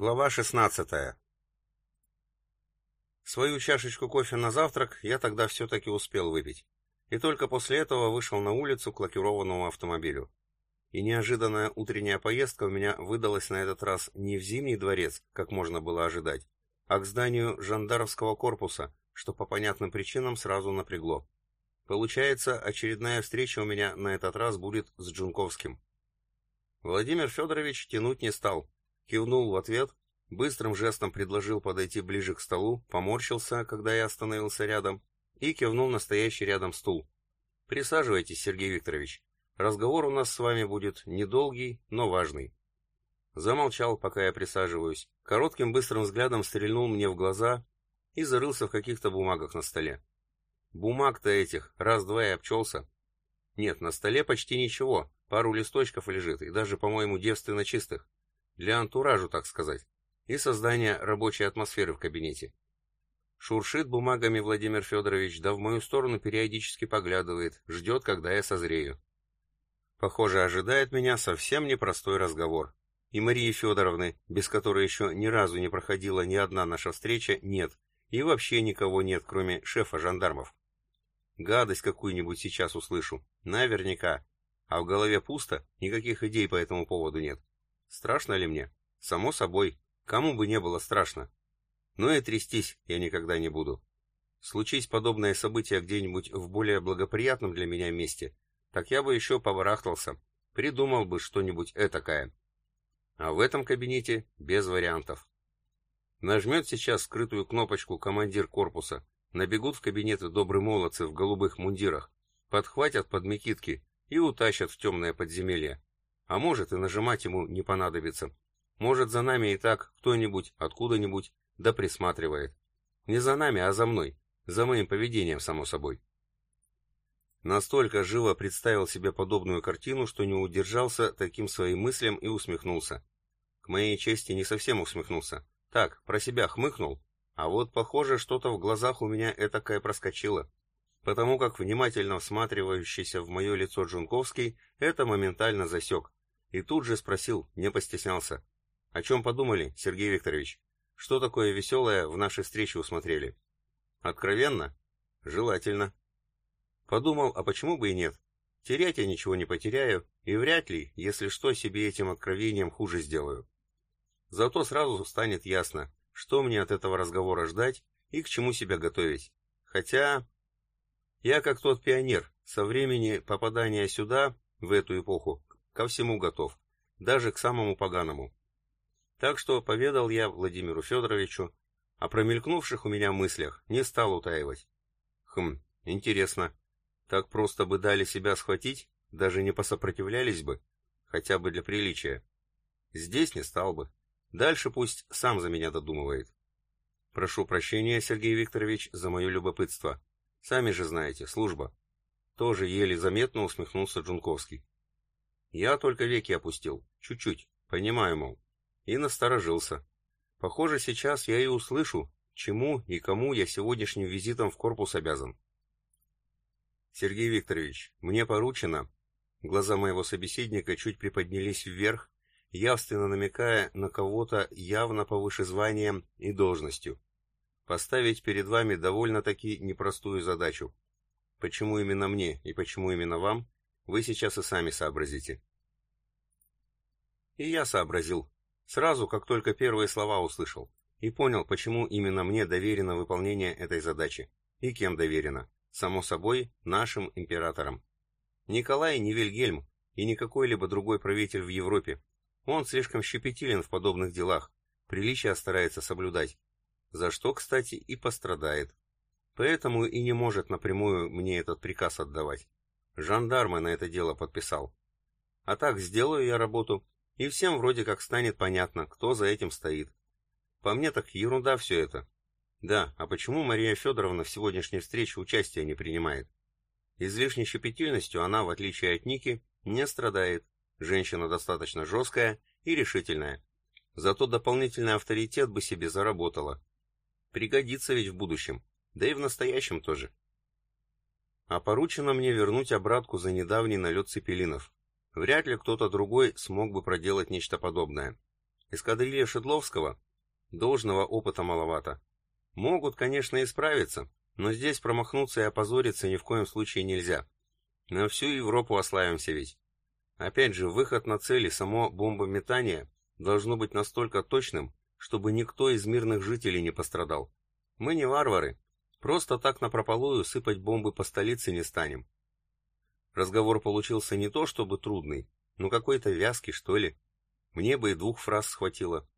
Глава 16. Свою чашечку кофе на завтрак я тогда все-таки успел выпить. И только после этого вышел на улицу к лакированному автомобилю. И неожиданная утренняя поездка у меня выдалась на этот раз не в Зимний дворец, как можно было ожидать, а к зданию жандармского корпуса, что по понятным причинам сразу напрягло. Получается, очередная встреча у меня на этот раз будет с Джунковским. Владимир Федорович тянуть не стал, кивнул в ответ, быстрым жестом предложил подойти ближе к столу, поморщился, когда я остановился рядом, и кивнул на стоящий рядом стул. «Присаживайтесь, Сергей Викторович. Разговор у нас с вами будет недолгий, но важный». Замолчал, пока я присаживаюсь, коротким быстрым взглядом стрельнул мне в глаза и зарылся в каких-то бумагах на столе. Бумаг-то этих раз-два и обчелся. Нет, на столе почти ничего, пару листочков лежит, и даже, по-моему, девственно чистых. Для антуражу, так сказать, и создания рабочей атмосферы в кабинете. Шуршит бумагами Владимир Федорович, да в мою сторону периодически поглядывает, ждет, когда я созрею. Похоже, ожидает меня совсем непростой разговор. И Марии Федоровны, без которой еще ни разу не проходила ни одна наша встреча, нет. И вообще никого нет, кроме шефа жандармов. Гадость какую-нибудь сейчас услышу. Наверняка. А в голове пусто, никаких идей по этому поводу нет. Страшно ли мне? Само собой. Кому бы не было страшно. Но и трястись я никогда не буду. Случись подобное событие где-нибудь в более благоприятном для меня месте, так я бы еще поворахтался, придумал бы что-нибудь этакое. А в этом кабинете без вариантов. Нажмет сейчас скрытую кнопочку командир корпуса, набегут в кабинеты добрые молодцы в голубых мундирах, подхватят под мекитки и утащат в темное подземелье. А может и нажимать ему не понадобится. Может за нами и так кто-нибудь откуда-нибудь да присматривает. Не за нами, а за мной. За моим поведением, само собой. Настолько живо представил себе подобную картину, что не удержался таким своим мыслям и усмехнулся. К моей чести не совсем усмехнулся. Так, про себя хмыкнул, а вот, похоже, что-то в глазах у меня этакое проскочило. Потому как внимательно всматривающийся в мое лицо Джунковский это моментально засек. И тут же спросил, не постеснялся. «О чем подумали, Сергей Викторович? Что такое веселое в нашей встрече усмотрели?» «Откровенно?» «Желательно». Подумал, а почему бы и нет? Терять я ничего не потеряю, и вряд ли, если что, себе этим откровением хуже сделаю. Зато сразу станет ясно, что мне от этого разговора ждать и к чему себя готовить. Хотя... Я как тот пионер, со времени попадания сюда, в эту эпоху, ко всему готов, даже к самому поганому. Так что поведал я Владимиру Федоровичу о промелькнувших у меня мыслях, не стал утаивать. Хм, интересно, так просто бы дали себя схватить, даже не посопротивлялись бы, хотя бы для приличия. Здесь не стал бы. Дальше пусть сам за меня додумывает. Прошу прощения, Сергей Викторович, за мое любопытство. Сами же знаете, служба. Тоже еле заметно усмехнулся Джунковский. Я только веки опустил, чуть-чуть, понимаю, мол, и насторожился. Похоже, сейчас я и услышу, чему и кому я сегодняшним визитом в корпус обязан. Сергей Викторович, мне поручено... Глаза моего собеседника чуть приподнялись вверх, явственно намекая на кого-то явно повыше званием и должностью. Поставить перед вами довольно-таки непростую задачу. Почему именно мне и почему именно вам, вы сейчас и сами сообразите. И я сообразил. Сразу, как только первые слова услышал. И понял, почему именно мне доверено выполнение этой задачи. И кем доверено. Само собой, нашим императором. Николай не Вильгельм и не какой-либо другой правитель в Европе. Он слишком щепетилен в подобных делах, приличия старается соблюдать. За что, кстати, и пострадает. Поэтому и не может напрямую мне этот приказ отдавать. Жандармы на это дело подписал. А так сделаю я работу, и всем вроде как станет понятно, кто за этим стоит. По мне так ерунда все это. Да, а почему Мария Федоровна в сегодняшней встрече участия не принимает? Излишней щепетильностью она, в отличие от Ники, не страдает. Женщина достаточно жесткая и решительная. Зато дополнительный авторитет бы себе заработала. Пригодится ведь в будущем, да и в настоящем тоже а поручено мне вернуть обратку за недавний налет цепелинов. Вряд ли кто-то другой смог бы проделать нечто подобное. Эскадрилья Шедловского? Должного опыта маловато. Могут, конечно, исправиться, но здесь промахнуться и опозориться ни в коем случае нельзя. На всю Европу ославимся ведь. Опять же, выход на цели, само бомбометание должно быть настолько точным, чтобы никто из мирных жителей не пострадал. Мы не варвары, просто так напропалую сыпать бомбы по столице не станем. Разговор получился не то чтобы трудный, но какой-то вязкий, что ли. Мне бы и двух фраз схватило.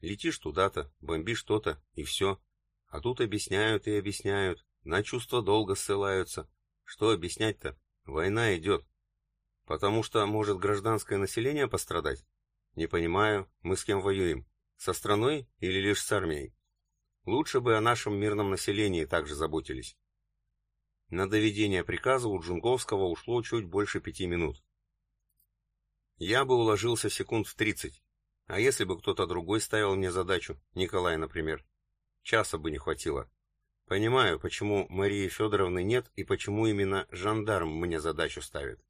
Летишь туда-то, бомбишь что-то, и все. А тут объясняют и объясняют, на чувство долго ссылаются. Что объяснять-то? Война идет. Потому что может гражданское население пострадать? Не понимаю, мы с кем воюем? Со страной или лишь с армией? Лучше бы о нашем мирном населении также заботились. На доведение приказа у Джунговского ушло чуть больше пяти минут. Я бы уложился секунд в тридцать. А если бы кто-то другой ставил мне задачу, Николай, например, часа бы не хватило. Понимаю, почему Марии Федоровны нет и почему именно жандарм мне задачу ставит.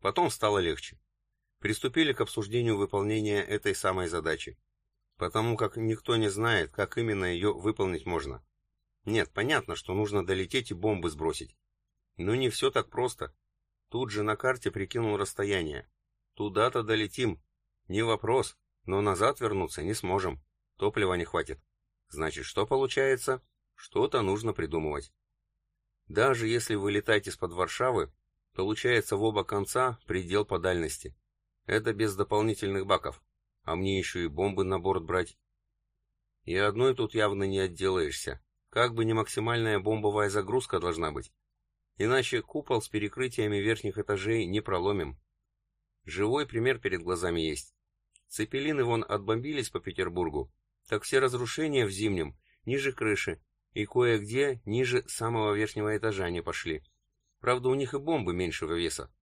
Потом стало легче. Приступили к обсуждению выполнения этой самой задачи потому как никто не знает, как именно ее выполнить можно. Нет, понятно, что нужно долететь и бомбы сбросить. Но не все так просто. Тут же на карте прикинул расстояние. Туда-то долетим. Не вопрос, но назад вернуться не сможем. Топлива не хватит. Значит, что получается? Что-то нужно придумывать. Даже если вылетать из-под Варшавы, получается в оба конца предел по дальности. Это без дополнительных баков а мне еще и бомбы на борт брать. И одной тут явно не отделаешься. Как бы не максимальная бомбовая загрузка должна быть. Иначе купол с перекрытиями верхних этажей не проломим. Живой пример перед глазами есть. Цепелины вон отбомбились по Петербургу, так все разрушения в зимнем ниже крыши и кое-где ниже самого верхнего этажа не пошли. Правда, у них и бомбы меньшего веса.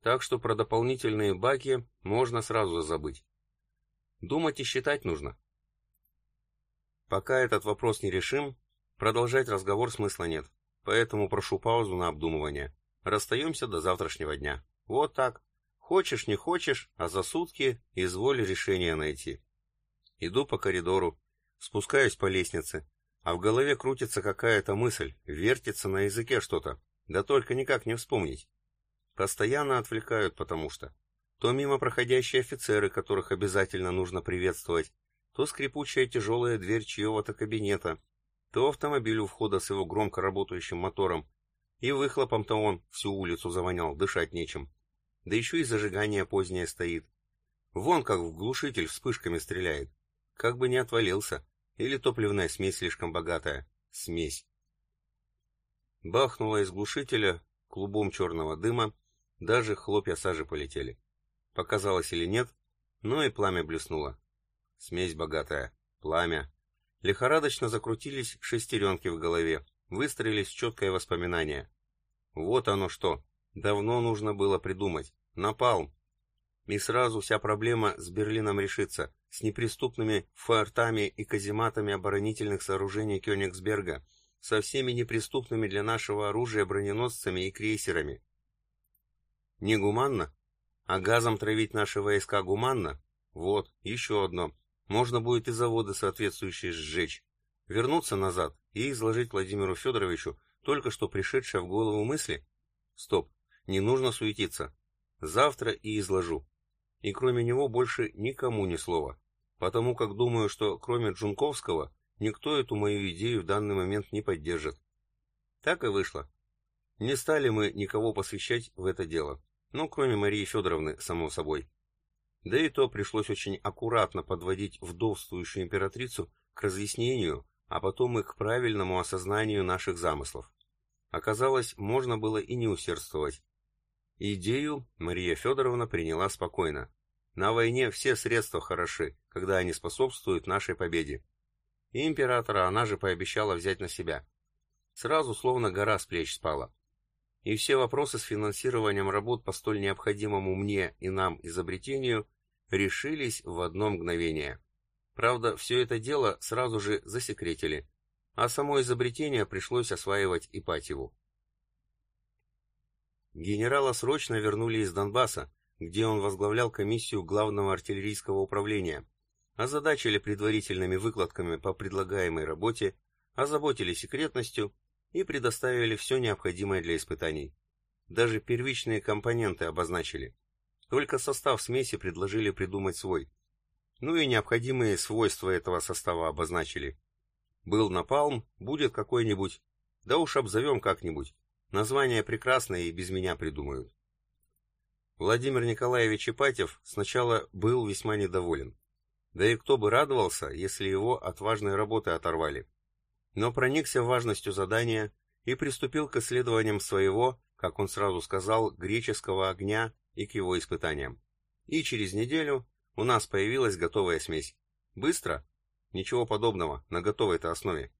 Так что про дополнительные баки можно сразу забыть. Думать и считать нужно. Пока этот вопрос не решим, продолжать разговор смысла нет, поэтому прошу паузу на обдумывание. Расстаемся до завтрашнего дня. Вот так. Хочешь, не хочешь, а за сутки изволь решение найти. Иду по коридору, спускаюсь по лестнице, а в голове крутится какая-то мысль, вертится на языке что-то, да только никак не вспомнить. Постоянно отвлекают, потому что то мимо проходящие офицеры, которых обязательно нужно приветствовать, то скрипучая тяжелая дверь чьего-то кабинета, то автомобиль у входа с его громко работающим мотором, и выхлопом-то он всю улицу завонял, дышать нечем. Да еще и зажигание позднее стоит. Вон как в глушитель вспышками стреляет. Как бы не отвалился. Или топливная смесь слишком богатая. Смесь. Бахнуло из глушителя клубом черного дыма, даже хлопья сажи полетели. Показалось или нет, но и пламя блеснуло. Смесь богатая. Пламя. Лихорадочно закрутились шестеренки в голове, выстроились четкое воспоминание. Вот оно что. Давно нужно было придумать. Напалм. И сразу вся проблема с Берлином решится, с неприступными фортами и казематами оборонительных сооружений Кёнигсберга, со всеми неприступными для нашего оружия броненосцами и крейсерами. Негуманно? А газом травить наши войска гуманно? Вот, еще одно. Можно будет и заводы соответствующие сжечь. Вернуться назад и изложить Владимиру Федоровичу только что пришедшее в голову мысли? Стоп, не нужно суетиться. Завтра и изложу. И кроме него больше никому ни слова. Потому как думаю, что кроме Джунковского никто эту мою идею в данный момент не поддержит. Так и вышло. Не стали мы никого посвящать в это дело. Ну, кроме Марии Федоровны, само собой. Да и то пришлось очень аккуратно подводить вдовствующую императрицу к разъяснению, а потом и к правильному осознанию наших замыслов. Оказалось, можно было и не усердствовать. Идею Мария Федоровна приняла спокойно. На войне все средства хороши, когда они способствуют нашей победе. И императора она же пообещала взять на себя. Сразу словно гора с плеч спала и все вопросы с финансированием работ по столь необходимому мне и нам изобретению решились в одно мгновение. Правда, все это дело сразу же засекретили, а само изобретение пришлось осваивать Ипатьеву. Генерала срочно вернули из Донбасса, где он возглавлял комиссию Главного артиллерийского управления, озадачили предварительными выкладками по предлагаемой работе, озаботили секретностью и предоставили все необходимое для испытаний. Даже первичные компоненты обозначили. Только состав смеси предложили придумать свой. Ну и необходимые свойства этого состава обозначили. Был напалм, будет какой-нибудь. Да уж обзовем как-нибудь. Название прекрасное и без меня придумают. Владимир Николаевич Ипатьев сначала был весьма недоволен. Да и кто бы радовался, если его от важной работы оторвали. Но проникся важностью задания и приступил к исследованиям своего, как он сразу сказал, греческого огня и к его испытаниям. И через неделю у нас появилась готовая смесь. Быстро? Ничего подобного, на готовой-то основе.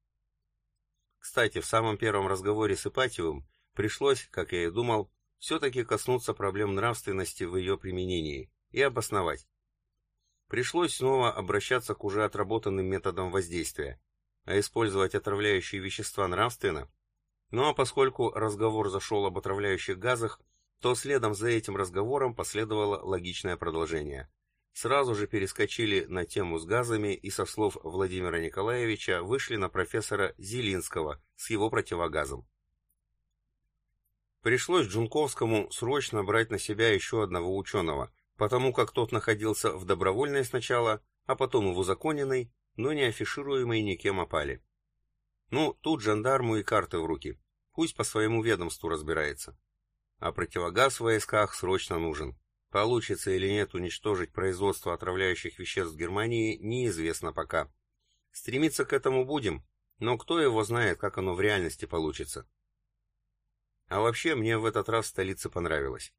Кстати, в самом первом разговоре с Ипатьевым пришлось, как я и думал, все-таки коснуться проблем нравственности в ее применении и обосновать. Пришлось снова обращаться к уже отработанным методам воздействия, а использовать отравляющие вещества нравственно. Ну а поскольку разговор зашел об отравляющих газах, то следом за этим разговором последовало логичное продолжение. Сразу же перескочили на тему с газами и со слов Владимира Николаевича вышли на профессора Зелинского с его противогазом. Пришлось Джунковскому срочно брать на себя еще одного ученого, потому как тот находился в добровольной сначала, а потом в узаконенной, но не афишируемой никем опале. Ну, тут жандарму и карты в руки, пусть по своему ведомству разбирается. А противогаз в войсках срочно нужен. Получится или нет уничтожить производство отравляющих веществ в Германии, неизвестно пока. Стремиться к этому будем, но кто его знает, как оно в реальности получится. А вообще, мне в этот раз столица понравилась.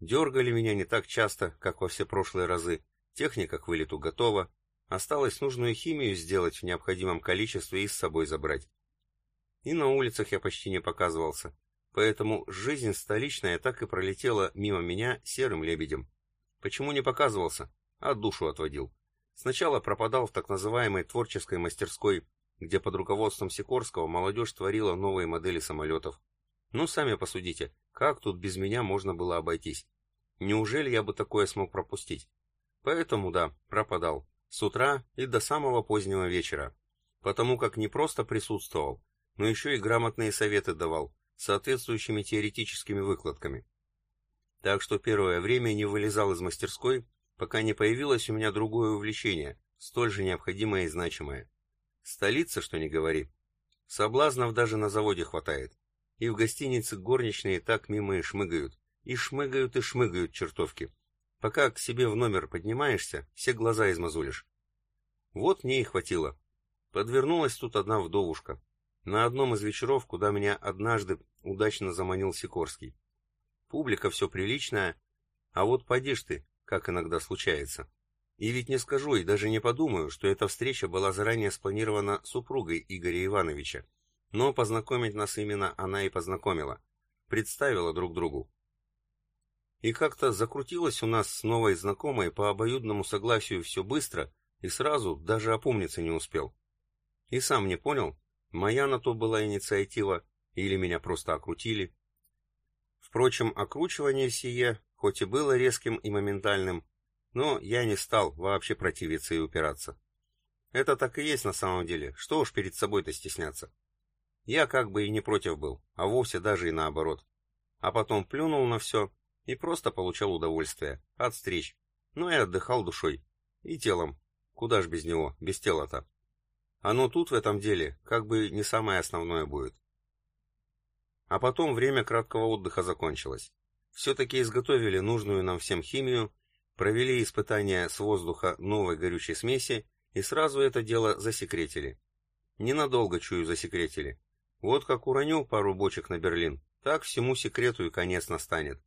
Дергали меня не так часто, как во все прошлые разы. Техника к вылету готова. Осталось нужную химию сделать в необходимом количестве и с собой забрать. И на улицах я почти не показывался. Поэтому жизнь столичная так и пролетела мимо меня серым лебедем. Почему не показывался? А душу отводил. Сначала пропадал в так называемой творческой мастерской, где под руководством Сикорского молодежь творила новые модели самолетов. Ну, сами посудите, как тут без меня можно было обойтись? Неужели я бы такое смог пропустить? Поэтому, да, пропадал. С утра и до самого позднего вечера. Потому как не просто присутствовал, но еще и грамотные советы давал, соответствующими теоретическими выкладками. Так что первое время не вылезал из мастерской, пока не появилось у меня другое увлечение, столь же необходимое и значимое. Столица, что ни говори. Соблазнов даже на заводе хватает и в гостинице горничные так мимо и шмыгают. И шмыгают, и шмыгают чертовки. Пока к себе в номер поднимаешься, все глаза измазулишь. Вот мне и хватило. Подвернулась тут одна вдовушка. На одном из вечеров, куда меня однажды удачно заманил Сикорский. Публика все приличная, а вот поди ты, как иногда случается. И ведь не скажу и даже не подумаю, что эта встреча была заранее спланирована супругой Игоря Ивановича, но познакомить нас именно она и познакомила, представила друг другу. И как-то закрутилось у нас с новой знакомой по обоюдному согласию все быстро, и сразу даже опомниться не успел. И сам не понял, моя на то была инициатива, или меня просто окрутили. Впрочем, окручивание сие, хоть и было резким и моментальным, но я не стал вообще противиться и упираться. Это так и есть на самом деле, что уж перед собой-то стесняться. Я как бы и не против был, а вовсе даже и наоборот. А потом плюнул на все и просто получал удовольствие от встреч, ну и отдыхал душой и телом. Куда ж без него, без тела-то? Оно тут в этом деле как бы не самое основное будет. А потом время краткого отдыха закончилось. Все-таки изготовили нужную нам всем химию, провели испытания с воздуха новой горючей смеси и сразу это дело засекретили. Ненадолго, чую, засекретили. Вот как уроню пару бочек на Берлин, так всему секрету и конец настанет.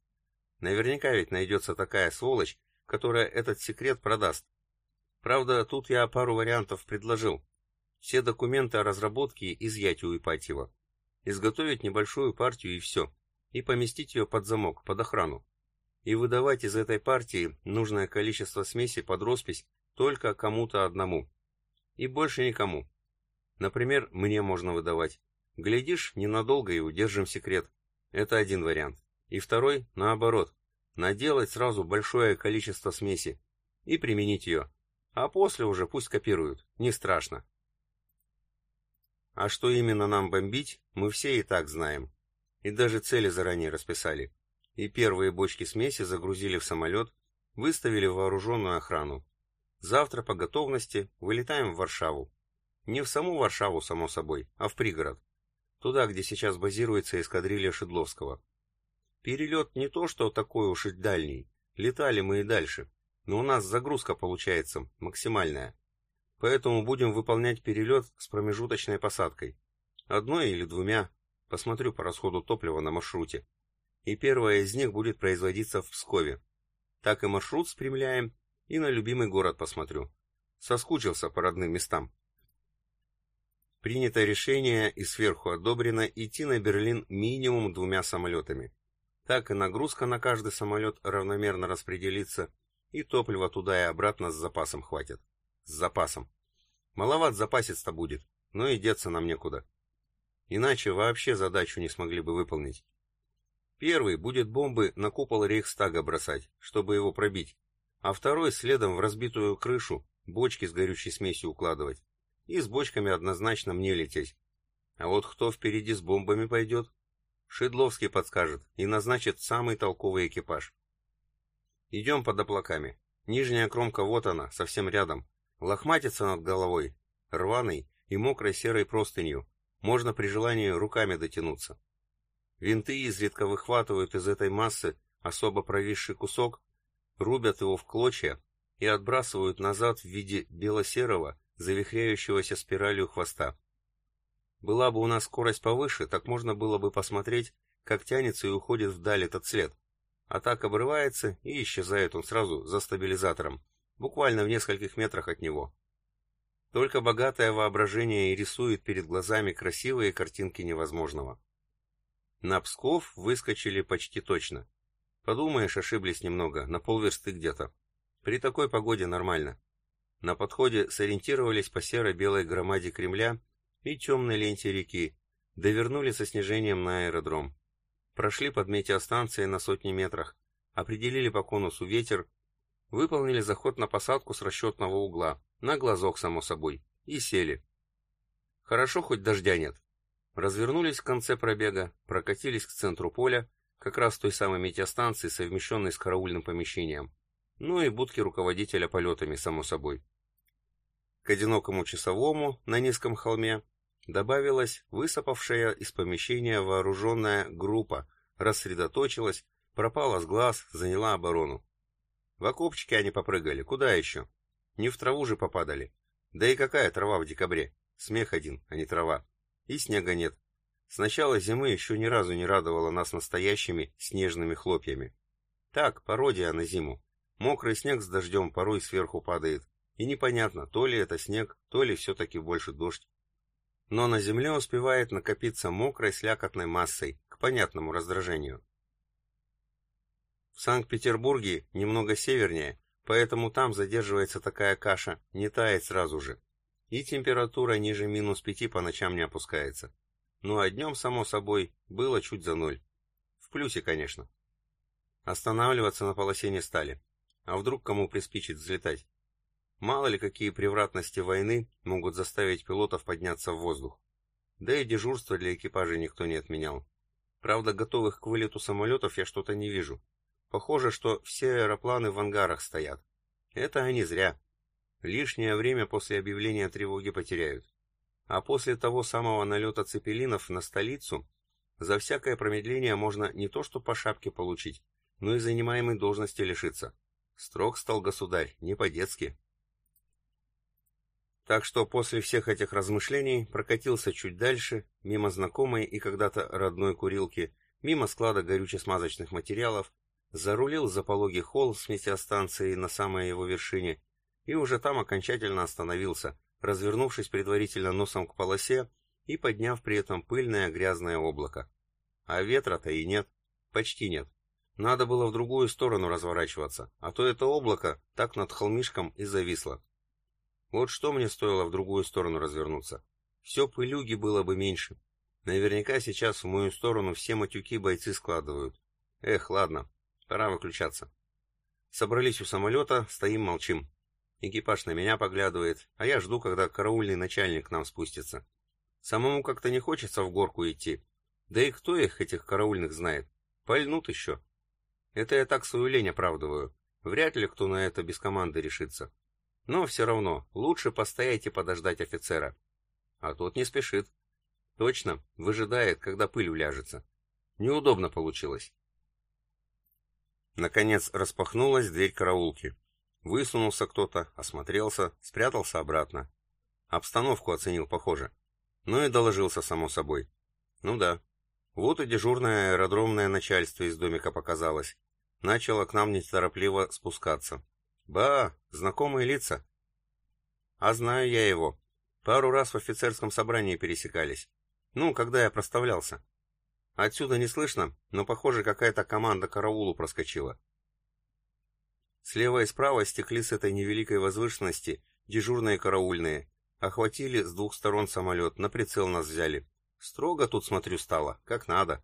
Наверняка ведь найдется такая сволочь, которая этот секрет продаст. Правда, тут я пару вариантов предложил. Все документы о разработке изъять у Ипатьева. Изготовить небольшую партию и все. И поместить ее под замок, под охрану. И выдавать из этой партии нужное количество смеси под роспись только кому-то одному. И больше никому. Например, мне можно выдавать. Глядишь, ненадолго и удержим секрет. Это один вариант. И второй, наоборот. наделать сразу большое количество смеси и применить ее, а после уже пусть копируют, не страшно. А что именно нам бомбить, мы все и так знаем. И даже цели заранее расписали. И первые бочки смеси загрузили в самолет, выставили вооруженную охрану. Завтра по готовности вылетаем в Варшаву. Не в саму Варшаву, само собой, а в пригород. Туда, где сейчас базируется эскадрилья Шедловского. Перелет не то, что такой уж и дальний. Летали мы и дальше. Но у нас загрузка получается максимальная. Поэтому будем выполнять перелет с промежуточной посадкой. Одной или двумя. Посмотрю по расходу топлива на маршруте. И первая из них будет производиться в Пскове. Так и маршрут спрямляем, и на любимый город посмотрю. Соскучился по родным местам. Принято решение и сверху одобрено идти на Берлин минимум двумя самолетами. Так и нагрузка на каждый самолет равномерно распределится, и топлива туда и обратно с запасом хватит. С запасом. Маловат запасец-то будет, но и деться нам некуда. Иначе вообще задачу не смогли бы выполнить. Первый будет бомбы на купол Рейхстага бросать, чтобы его пробить, а второй следом в разбитую крышу бочки с горючей смесью укладывать. И с бочками однозначно мне лететь. А вот кто впереди с бомбами пойдет? Шедловский подскажет и назначит самый толковый экипаж. Идем под оплаками. Нижняя кромка вот она, совсем рядом. Лохматится над головой, рваной и мокрой серой простынью. Можно при желании руками дотянуться. Винты изредка выхватывают из этой массы особо провисший кусок, рубят его в клочья и отбрасывают назад в виде бело-серого, завихряющегося спиралью хвоста. Была бы у нас скорость повыше, так можно было бы посмотреть, как тянется и уходит вдаль этот след. А так обрывается и исчезает он сразу за стабилизатором, буквально в нескольких метрах от него. Только богатое воображение и рисует перед глазами красивые картинки невозможного. На Псков выскочили почти точно. Подумаешь, ошиблись немного, на полверсты где-то. При такой погоде нормально. На подходе сориентировались по серо-белой громаде Кремля и темной ленте реки, довернули со снижением на аэродром. Прошли под метеостанцией на сотни метрах, определили по конусу ветер Выполнили заход на посадку с расчетного угла, на глазок, само собой, и сели. Хорошо, хоть дождя нет. Развернулись в конце пробега, прокатились к центру поля, как раз той самой метеостанции, совмещенной с караульным помещением. Ну и будки руководителя полетами, само собой. К одинокому часовому на низком холме добавилась высыпавшая из помещения вооруженная группа, рассредоточилась, пропала с глаз, заняла оборону. В окопчике они попрыгали, куда еще? Не в траву же попадали. Да и какая трава в декабре? Смех один, а не трава. И снега нет. С начала зимы еще ни разу не радовала нас настоящими снежными хлопьями. Так, пародия на зиму. Мокрый снег с дождем порой сверху падает. И непонятно, то ли это снег, то ли все-таки больше дождь. Но на земле успевает накопиться мокрой слякотной массой, к понятному раздражению. В Санкт-Петербурге немного севернее, поэтому там задерживается такая каша, не тает сразу же. И температура ниже минус пяти по ночам не опускается. Ну а днем, само собой, было чуть за ноль. В плюсе, конечно. Останавливаться на полосе не стали. А вдруг кому приспичит взлетать? Мало ли какие превратности войны могут заставить пилотов подняться в воздух. Да и дежурство для экипажа никто не отменял. Правда, готовых к вылету самолетов я что-то не вижу. Похоже, что все аэропланы в ангарах стоят. Это они зря. Лишнее время после объявления тревоги потеряют. А после того самого налета цепелинов на столицу, за всякое промедление можно не то что по шапке получить, но и занимаемой должности лишиться. Строг стал государь, не по-детски. Так что после всех этих размышлений прокатился чуть дальше, мимо знакомой и когда-то родной курилки, мимо склада горюче-смазочных материалов, зарулил за пологий холл с метеостанцией на самой его вершине и уже там окончательно остановился, развернувшись предварительно носом к полосе и подняв при этом пыльное грязное облако. А ветра-то и нет, почти нет. Надо было в другую сторону разворачиваться, а то это облако так над холмишком и зависло. Вот что мне стоило в другую сторону развернуться. Все пылюги было бы меньше. Наверняка сейчас в мою сторону все матюки бойцы складывают. Эх, ладно, Пора выключаться. Собрались у самолета, стоим молчим. Экипаж на меня поглядывает, а я жду, когда караульный начальник к нам спустится. Самому как-то не хочется в горку идти. Да и кто их, этих караульных, знает? Пальнут еще. Это я так свою лень оправдываю. Вряд ли кто на это без команды решится. Но все равно, лучше постоять и подождать офицера. А тот не спешит. Точно, выжидает, когда пыль уляжется. Неудобно получилось. Наконец распахнулась дверь караулки. Высунулся кто-то, осмотрелся, спрятался обратно. Обстановку оценил, похоже. Ну и доложился, само собой. Ну да. Вот и дежурное аэродромное начальство из домика показалось. Начало к нам неторопливо спускаться. Ба, знакомые лица. А знаю я его. Пару раз в офицерском собрании пересекались. Ну, когда я проставлялся. Отсюда не слышно, но, похоже, какая-то команда караулу проскочила. Слева и справа стекли с этой невеликой возвышенности дежурные караульные. Охватили с двух сторон самолет, на прицел нас взяли. Строго тут, смотрю, стало, как надо.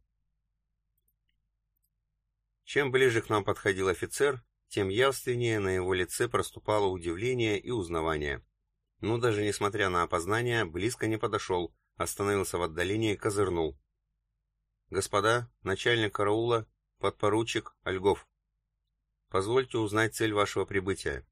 Чем ближе к нам подходил офицер, тем явственнее на его лице проступало удивление и узнавание. Но даже несмотря на опознание, близко не подошел, остановился в отдалении и козырнул. «Господа, начальник караула, подпоручик Ольгов. Позвольте узнать цель вашего прибытия.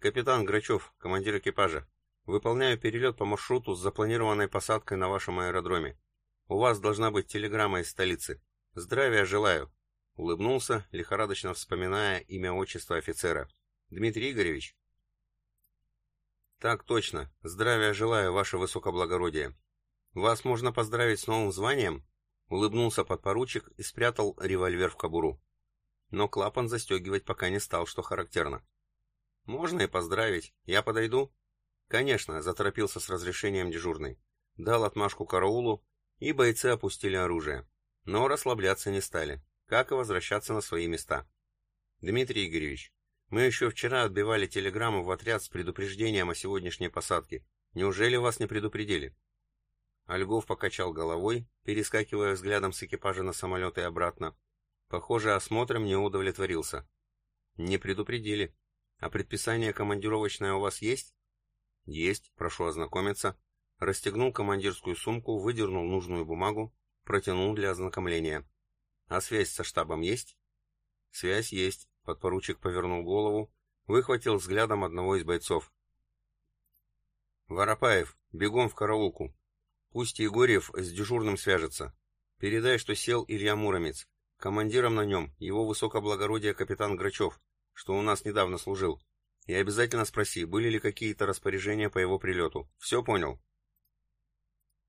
Капитан Грачев, командир экипажа. Выполняю перелет по маршруту с запланированной посадкой на вашем аэродроме. У вас должна быть телеграмма из столицы. Здравия желаю!» Улыбнулся, лихорадочно вспоминая имя отчества офицера. «Дмитрий Игоревич?» «Так точно. Здравия желаю, ваше высокоблагородие. Вас можно поздравить с новым званием?» Улыбнулся подпоручик и спрятал револьвер в кобуру. Но клапан застегивать пока не стал, что характерно. «Можно и поздравить. Я подойду?» «Конечно», — заторопился с разрешением дежурный. Дал отмашку караулу, и бойцы опустили оружие. Но расслабляться не стали, как и возвращаться на свои места. «Дмитрий Игоревич, мы еще вчера отбивали телеграмму в отряд с предупреждением о сегодняшней посадке. Неужели вас не предупредили?» Ольгов покачал головой, перескакивая взглядом с экипажа на самолет и обратно. Похоже, осмотром не удовлетворился. «Не предупредили. А предписание командировочное у вас есть?» «Есть, прошу ознакомиться». Расстегнул командирскую сумку, выдернул нужную бумагу, протянул для ознакомления. «А связь со штабом есть?» «Связь есть», — подпоручик повернул голову, выхватил взглядом одного из бойцов. «Воропаев, бегом в караулку. Пусть Егорьев с дежурным свяжется. Передай, что сел Илья Муромец. Командиром на нем его высокоблагородие капитан Грачев, что у нас недавно служил. И обязательно спроси, были ли какие-то распоряжения по его прилету. Все понял?»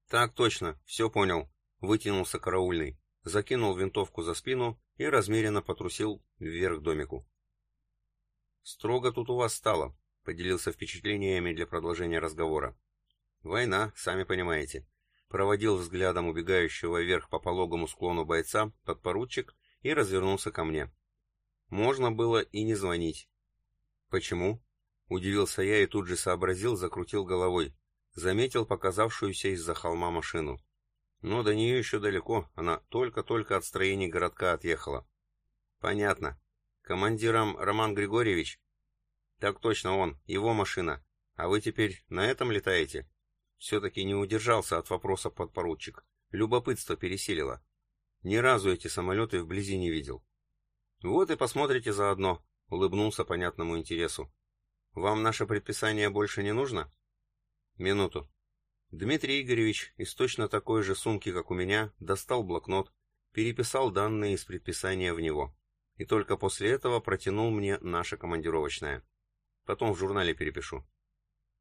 «Так точно, все понял», — вытянулся караульный, закинул винтовку за спину и размеренно потрусил вверх домику. «Строго тут у вас стало», — поделился впечатлениями для продолжения разговора. «Война, сами понимаете проводил взглядом убегающего вверх по пологому склону бойца подпоручик и развернулся ко мне. Можно было и не звонить. Почему? Удивился я и тут же сообразил, закрутил головой. Заметил показавшуюся из-за холма машину. Но до нее еще далеко, она только-только от строений городка отъехала. Понятно. Командиром Роман Григорьевич? Так точно он, его машина. А вы теперь на этом летаете? Все-таки не удержался от вопроса подпоручик. Любопытство пересилило. Ни разу эти самолеты вблизи не видел. Вот и посмотрите заодно, улыбнулся понятному интересу. Вам наше предписание больше не нужно? Минуту. Дмитрий Игоревич из точно такой же сумки, как у меня, достал блокнот, переписал данные из предписания в него. И только после этого протянул мне наше командировочное. Потом в журнале перепишу.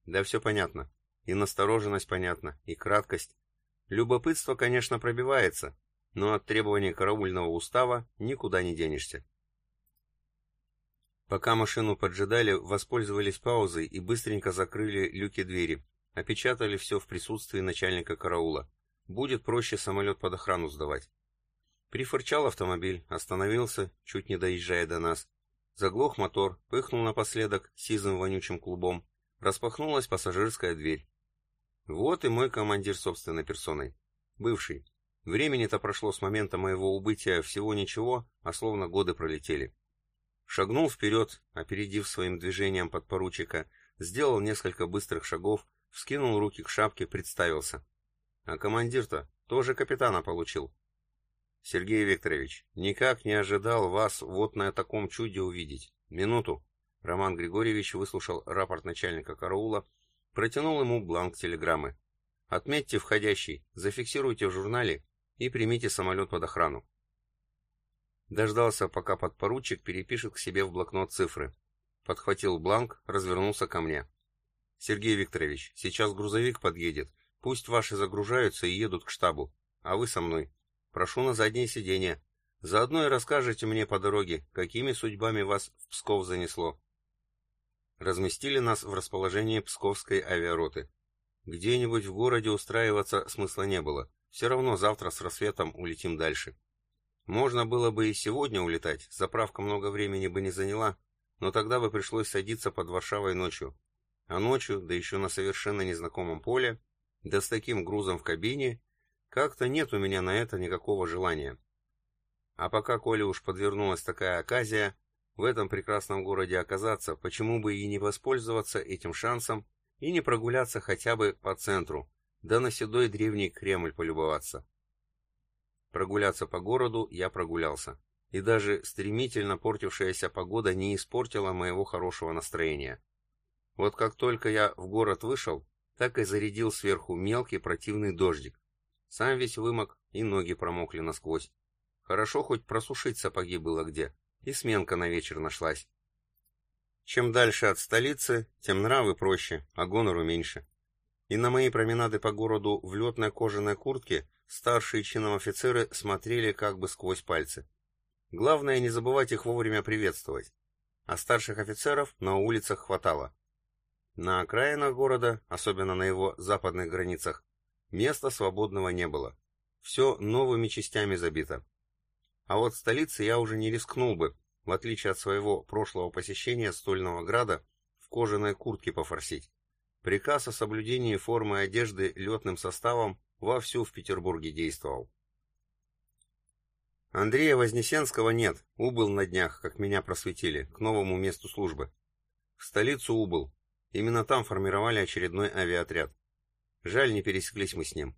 Да все понятно. И настороженность понятна, и краткость. Любопытство, конечно, пробивается, но от требований караульного устава никуда не денешься. Пока машину поджидали, воспользовались паузой и быстренько закрыли люки двери, опечатали все в присутствии начальника караула. Будет проще самолет под охрану сдавать. Прифырчал автомобиль, остановился, чуть не доезжая до нас. Заглох мотор, пыхнул напоследок сизым вонючим клубом. Распахнулась пассажирская дверь. Вот и мой командир собственной персоной. Бывший. Времени-то прошло с момента моего убытия всего ничего, а словно годы пролетели. Шагнул вперед, опередив своим движением подпоручика, сделал несколько быстрых шагов, вскинул руки к шапке, представился. А командир-то тоже капитана получил. Сергей Викторович, никак не ожидал вас вот на таком чуде увидеть. Минуту. Роман Григорьевич выслушал рапорт начальника караула, протянул ему бланк телеграммы. Отметьте входящий, зафиксируйте в журнале и примите самолет под охрану. Дождался, пока подпоручик перепишет к себе в блокнот цифры. Подхватил бланк, развернулся ко мне. Сергей Викторович, сейчас грузовик подъедет. Пусть ваши загружаются и едут к штабу, а вы со мной. Прошу на заднее сиденье. Заодно и расскажете мне по дороге, какими судьбами вас в Псков занесло. Разместили нас в расположении Псковской авиароты. Где-нибудь в городе устраиваться смысла не было. Все равно завтра с рассветом улетим дальше. Можно было бы и сегодня улетать, заправка много времени бы не заняла, но тогда бы пришлось садиться под Варшавой ночью. А ночью, да еще на совершенно незнакомом поле, да с таким грузом в кабине, как-то нет у меня на это никакого желания. А пока Коле уж подвернулась такая оказия, в этом прекрасном городе оказаться, почему бы и не воспользоваться этим шансом и не прогуляться хотя бы по центру, да на седой древний Кремль полюбоваться. Прогуляться по городу я прогулялся, и даже стремительно портившаяся погода не испортила моего хорошего настроения. Вот как только я в город вышел, так и зарядил сверху мелкий противный дождик, сам весь вымок, и ноги промокли насквозь. Хорошо хоть просушить сапоги было где, и сменка на вечер нашлась. Чем дальше от столицы, тем нравы проще, а гонору меньше. И на мои променады по городу в летной кожаной куртке старшие чином офицеры смотрели как бы сквозь пальцы. Главное не забывать их вовремя приветствовать. А старших офицеров на улицах хватало. На окраинах города, особенно на его западных границах, Места свободного не было. Все новыми частями забито. А вот столице я уже не рискнул бы, в отличие от своего прошлого посещения Стольного Града, в кожаной куртке пофорсить. Приказ о соблюдении формы одежды летным составом вовсю в Петербурге действовал. Андрея Вознесенского нет, убыл на днях, как меня просветили, к новому месту службы. В столицу убыл. Именно там формировали очередной авиаотряд. Жаль, не пересеклись мы с ним.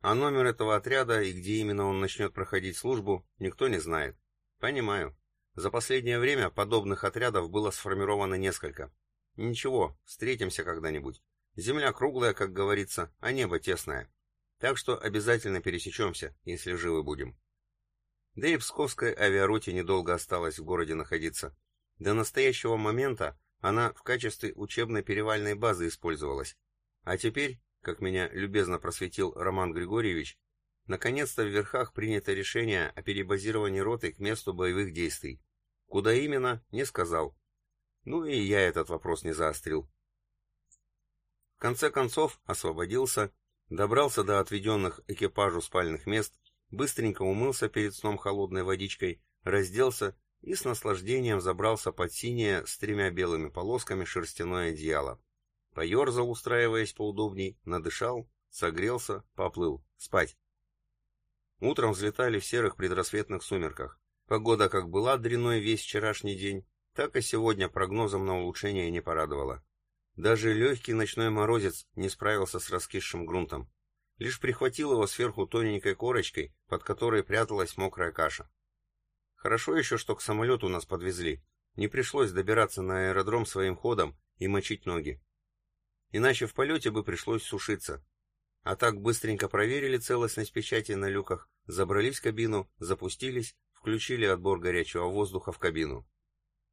А номер этого отряда и где именно он начнет проходить службу, никто не знает. Понимаю. За последнее время подобных отрядов было сформировано несколько. Ничего, встретимся когда-нибудь. Земля круглая, как говорится, а небо тесное. Так что обязательно пересечемся, если живы будем. Да и Псковской авиароте недолго осталось в городе находиться. До настоящего момента она в качестве учебной перевальной базы использовалась. А теперь как меня любезно просветил Роман Григорьевич, наконец-то в верхах принято решение о перебазировании роты к месту боевых действий. Куда именно, не сказал. Ну и я этот вопрос не заострил. В конце концов освободился, добрался до отведенных экипажу спальных мест, быстренько умылся перед сном холодной водичкой, разделся и с наслаждением забрался под синее с тремя белыми полосками шерстяное одеяло. Поерзал, устраиваясь поудобней, надышал, согрелся, поплыл. Спать. Утром взлетали в серых предрассветных сумерках. Погода как была дряной весь вчерашний день, так и сегодня прогнозом на улучшение не порадовала. Даже легкий ночной морозец не справился с раскисшим грунтом. Лишь прихватил его сверху тоненькой корочкой, под которой пряталась мокрая каша. Хорошо еще, что к самолету нас подвезли. Не пришлось добираться на аэродром своим ходом и мочить ноги иначе в полете бы пришлось сушиться. А так быстренько проверили целостность печати на люках, забрались в кабину, запустились, включили отбор горячего воздуха в кабину.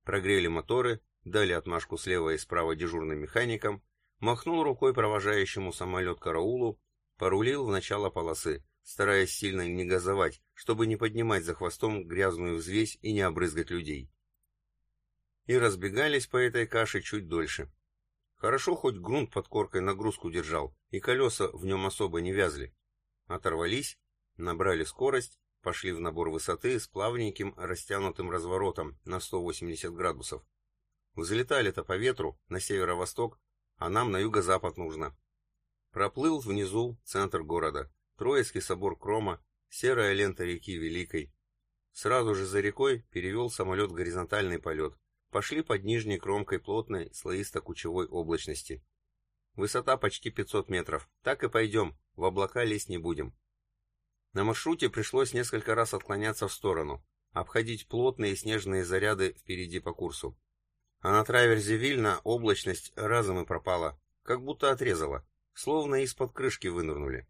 Прогрели моторы, дали отмашку слева и справа дежурным механикам, махнул рукой провожающему самолет караулу, порулил в начало полосы, стараясь сильно не газовать, чтобы не поднимать за хвостом грязную взвесь и не обрызгать людей. И разбегались по этой каше чуть дольше. Хорошо хоть грунт под коркой нагрузку держал, и колеса в нем особо не вязли. Оторвались, набрали скорость, пошли в набор высоты с плавненьким растянутым разворотом на 180 градусов. Взлетали-то по ветру на северо-восток, а нам на юго-запад нужно. Проплыл внизу центр города, Троицкий собор Крома, серая лента реки Великой. Сразу же за рекой перевел самолет горизонтальный полет. Пошли под нижней кромкой плотной слоисто-кучевой облачности. Высота почти 500 метров. Так и пойдем, в облака лезть не будем. На маршруте пришлось несколько раз отклоняться в сторону, обходить плотные снежные заряды впереди по курсу. А на траверзе Вильна облачность разом и пропала, как будто отрезала, словно из-под крышки вынырнули.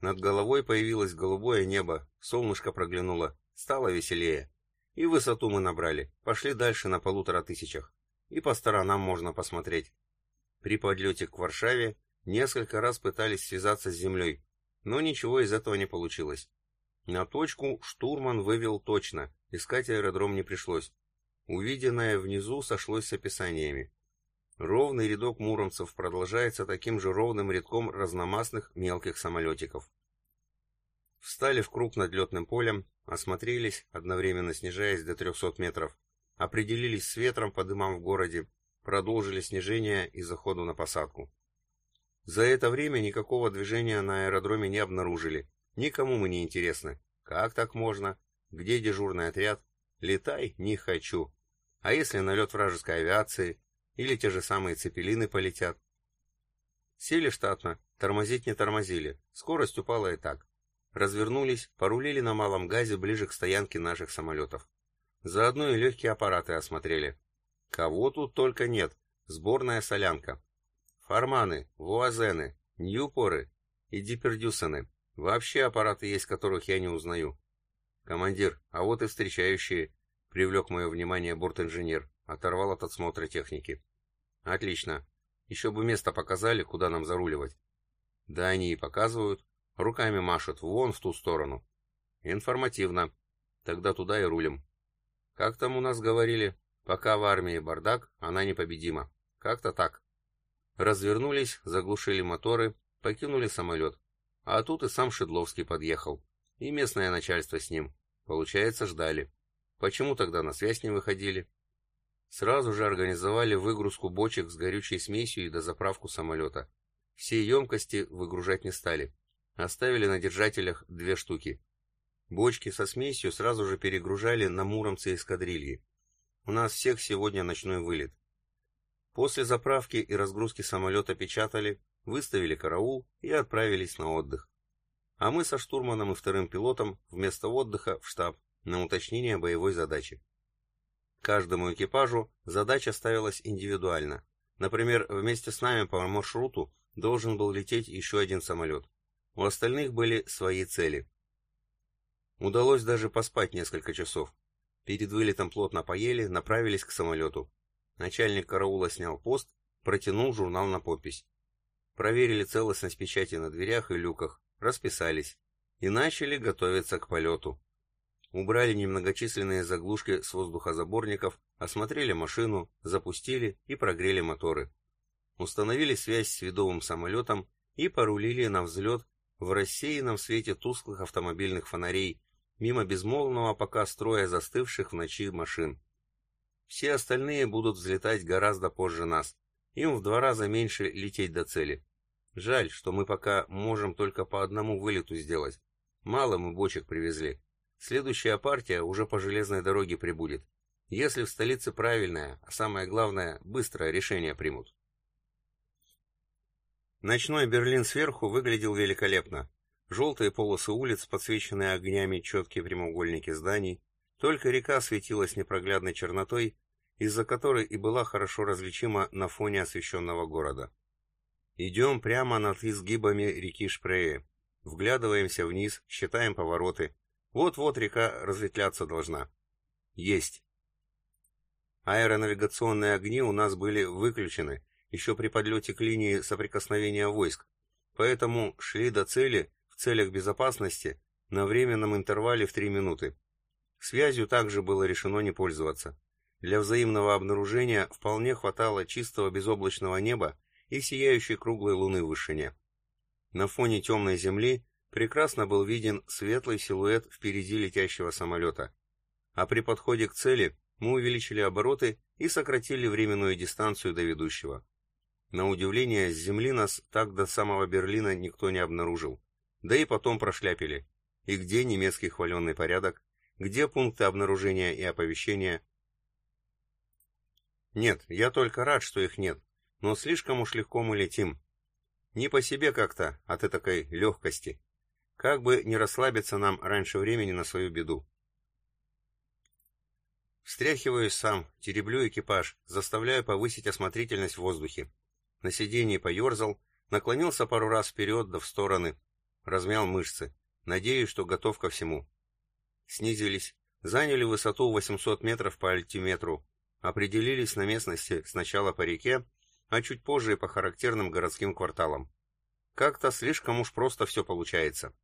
Над головой появилось голубое небо, солнышко проглянуло, стало веселее. И высоту мы набрали, пошли дальше на полутора тысячах. И по сторонам можно посмотреть. При подлете к Варшаве несколько раз пытались связаться с землей, но ничего из этого не получилось. На точку штурман вывел точно, искать аэродром не пришлось. Увиденное внизу сошлось с описаниями. Ровный рядок муромцев продолжается таким же ровным рядком разномастных мелких самолетиков. Встали в круг над летным полем, осмотрелись, одновременно снижаясь до 300 метров, определились с ветром по дымам в городе, продолжили снижение и заходу на посадку. За это время никакого движения на аэродроме не обнаружили. Никому мы не интересны. Как так можно? Где дежурный отряд? Летай не хочу. А если налет вражеской авиации? Или те же самые цепелины полетят. Сели штатно, тормозить не тормозили, скорость упала и так. Развернулись, порулили на малом газе ближе к стоянке наших самолетов. Заодно и легкие аппараты осмотрели. Кого тут только нет, сборная солянка. Фарманы, Вуазены, Ньюпоры и Дипердюсены. Вообще аппараты есть, которых я не узнаю. Командир, а вот и встречающие, привлек мое внимание бортинженер, оторвал от отсмотра техники. Отлично. Еще бы место показали, куда нам заруливать. Да они и показывают. Руками машут, вон в ту сторону. Информативно. Тогда туда и рулим. Как там у нас говорили? Пока в армии бардак, она непобедима. Как-то так. Развернулись, заглушили моторы, покинули самолет. А тут и сам Шедловский подъехал. И местное начальство с ним. Получается, ждали. Почему тогда на связь не выходили? Сразу же организовали выгрузку бочек с горючей смесью и дозаправку самолета. Все емкости выгружать не стали. Оставили на держателях две штуки. Бочки со смесью сразу же перегружали на Муромце эскадрильи. У нас всех сегодня ночной вылет. После заправки и разгрузки самолета печатали, выставили караул и отправились на отдых. А мы со штурманом и вторым пилотом вместо отдыха в штаб на уточнение боевой задачи. Каждому экипажу задача ставилась индивидуально. Например, вместе с нами по маршруту должен был лететь еще один самолет. У остальных были свои цели. Удалось даже поспать несколько часов. Перед вылетом плотно поели, направились к самолету. Начальник караула снял пост, протянул журнал на подпись. Проверили целостность печати на дверях и люках, расписались и начали готовиться к полету. Убрали немногочисленные заглушки с воздухозаборников, осмотрели машину, запустили и прогрели моторы. Установили связь с видовым самолетом и порулили на взлет в рассеянном свете тусклых автомобильных фонарей, мимо безмолвного пока строя застывших в ночи машин. Все остальные будут взлетать гораздо позже нас. Им в два раза меньше лететь до цели. Жаль, что мы пока можем только по одному вылету сделать. Мало мы бочек привезли. Следующая партия уже по железной дороге прибудет. Если в столице правильное, а самое главное, быстрое решение примут. Ночной Берлин сверху выглядел великолепно. Желтые полосы улиц, подсвеченные огнями четкие прямоугольники зданий. Только река светилась непроглядной чернотой, из-за которой и была хорошо различима на фоне освещенного города. Идем прямо над изгибами реки Шпрее. Вглядываемся вниз, считаем повороты. Вот-вот река разветвляться должна. Есть. Аэронавигационные огни у нас были выключены еще при подлете к линии соприкосновения войск, поэтому шли до цели в целях безопасности на временном интервале в 3 минуты. Связью также было решено не пользоваться. Для взаимного обнаружения вполне хватало чистого безоблачного неба и сияющей круглой луны в вышине. На фоне темной земли прекрасно был виден светлый силуэт впереди летящего самолета. А при подходе к цели мы увеличили обороты и сократили временную дистанцию до ведущего. На удивление, с земли нас так до самого Берлина никто не обнаружил. Да и потом прошляпили. И где немецкий хваленный порядок? Где пункты обнаружения и оповещения? Нет, я только рад, что их нет, но слишком уж легко мы летим. Не по себе как-то, от этой легкости. Как бы не расслабиться нам раньше времени на свою беду. Встряхиваюсь сам, тереблю экипаж, заставляю повысить осмотрительность в воздухе. На сиденье поерзал, наклонился пару раз вперед да в стороны, размял мышцы. Надеюсь, что готов ко всему. Снизились, заняли высоту 800 метров по альтиметру, определились на местности сначала по реке, а чуть позже и по характерным городским кварталам. Как-то слишком уж просто все получается.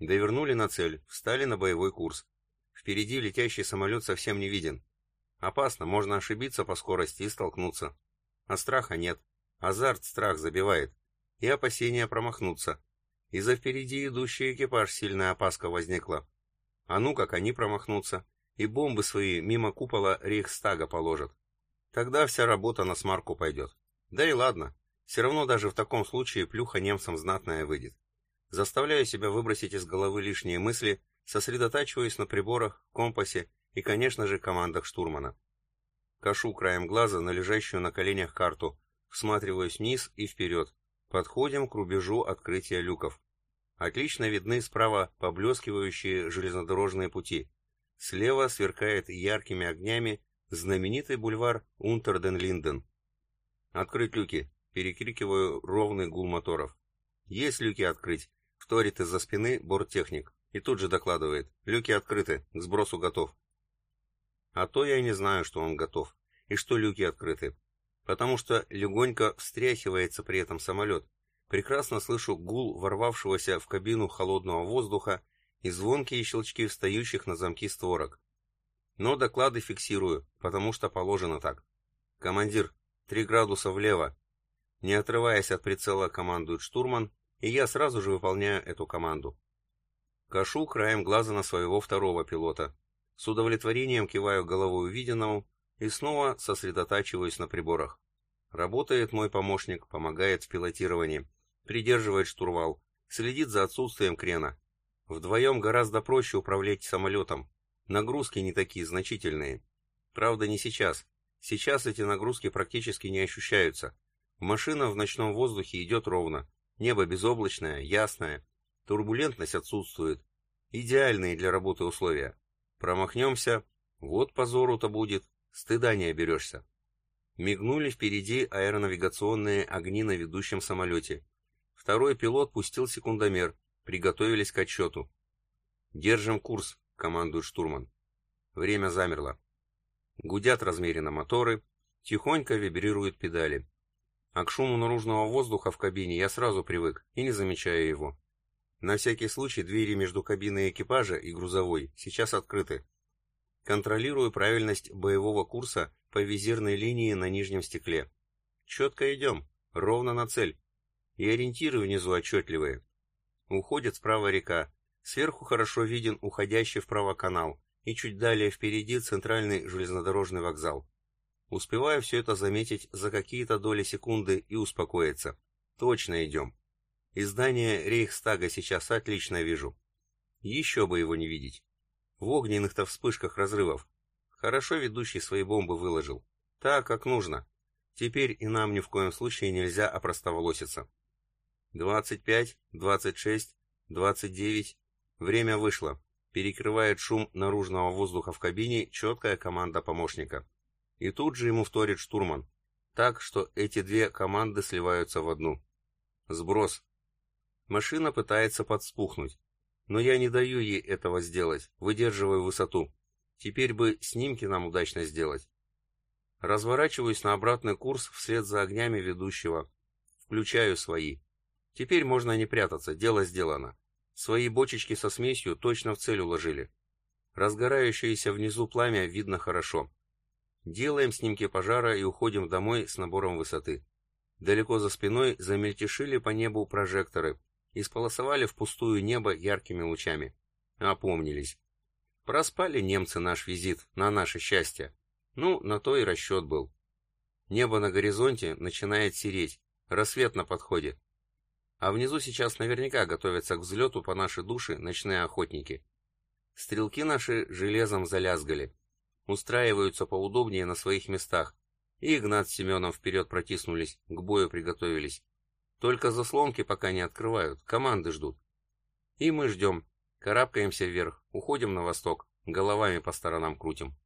Довернули на цель, встали на боевой курс. Впереди летящий самолет совсем не виден. Опасно, можно ошибиться по скорости и столкнуться. А страха нет. Азарт страх забивает. И опасение промахнуться. И за впереди идущий экипаж сильная опаска возникла. А ну как они промахнутся, и бомбы свои мимо купола Рейхстага положат. Тогда вся работа на смарку пойдет. Да и ладно, все равно даже в таком случае плюха немцам знатная выйдет. Заставляю себя выбросить из головы лишние мысли Сосредотачиваюсь на приборах, компасе и, конечно же, командах штурмана. Кашу краем глаза на лежащую на коленях карту, всматриваюсь вниз и вперед. Подходим к рубежу открытия люков. Отлично видны справа поблескивающие железнодорожные пути. Слева сверкает яркими огнями знаменитый бульвар Унтерден-Линден. Открыть люки. Перекрикиваю ровный гул моторов. Есть люки открыть. Вторит из-за спины борттехник. И тут же докладывает, люки открыты, к сбросу готов. А то я не знаю, что он готов, и что люки открыты. Потому что легонько встряхивается при этом самолет. Прекрасно слышу гул ворвавшегося в кабину холодного воздуха и звонкие щелчки встающих на замки створок. Но доклады фиксирую, потому что положено так. Командир, три градуса влево. Не отрываясь от прицела, командует штурман, и я сразу же выполняю эту команду. Кашу краем глаза на своего второго пилота. С удовлетворением киваю головой увиденному и снова сосредотачиваюсь на приборах. Работает мой помощник, помогает в пилотировании, придерживает штурвал, следит за отсутствием крена. Вдвоем гораздо проще управлять самолетом. Нагрузки не такие значительные. Правда, не сейчас. Сейчас эти нагрузки практически не ощущаются. Машина в ночном воздухе идет ровно. Небо безоблачное, ясное. Турбулентность отсутствует. Идеальные для работы условия. Промахнемся, вот позору-то будет, стыда не оберешься. Мигнули впереди аэронавигационные огни на ведущем самолете. Второй пилот пустил секундомер, приготовились к отсчету. «Держим курс», — командует штурман. Время замерло. Гудят размеренно моторы, тихонько вибрируют педали. А к шуму наружного воздуха в кабине я сразу привык и не замечаю его. На всякий случай двери между кабиной экипажа и грузовой сейчас открыты. Контролирую правильность боевого курса по визирной линии на нижнем стекле. Четко идем, ровно на цель. И ориентиры внизу отчетливые. Уходит справа река. Сверху хорошо виден уходящий вправо канал. И чуть далее впереди центральный железнодорожный вокзал. Успеваю все это заметить за какие-то доли секунды и успокоиться. Точно идем. И здание Рейхстага сейчас отлично вижу. Еще бы его не видеть. В огненных-то вспышках разрывов. Хорошо ведущий свои бомбы выложил. Так, как нужно. Теперь и нам ни в коем случае нельзя опростоволоситься. 25, 26, 29. Время вышло. Перекрывает шум наружного воздуха в кабине четкая команда помощника. И тут же ему вторит штурман. Так, что эти две команды сливаются в одну. Сброс. Машина пытается подспухнуть. Но я не даю ей этого сделать, выдерживаю высоту. Теперь бы снимки нам удачно сделать. Разворачиваюсь на обратный курс вслед за огнями ведущего. Включаю свои. Теперь можно не прятаться, дело сделано. Свои бочечки со смесью точно в цель уложили. Разгорающееся внизу пламя видно хорошо. Делаем снимки пожара и уходим домой с набором высоты. Далеко за спиной замельтешили по небу прожекторы, и сполосовали пустую небо яркими лучами. Опомнились. Проспали немцы наш визит, на наше счастье. Ну, на то и расчет был. Небо на горизонте начинает сереть, рассвет на подходе. А внизу сейчас наверняка готовятся к взлету по нашей душе ночные охотники. Стрелки наши железом залязгали. Устраиваются поудобнее на своих местах. И Игнат с Семеном вперед протиснулись, к бою приготовились. Только заслонки пока не открывают, команды ждут. И мы ждем. Карабкаемся вверх, уходим на восток, головами по сторонам крутим.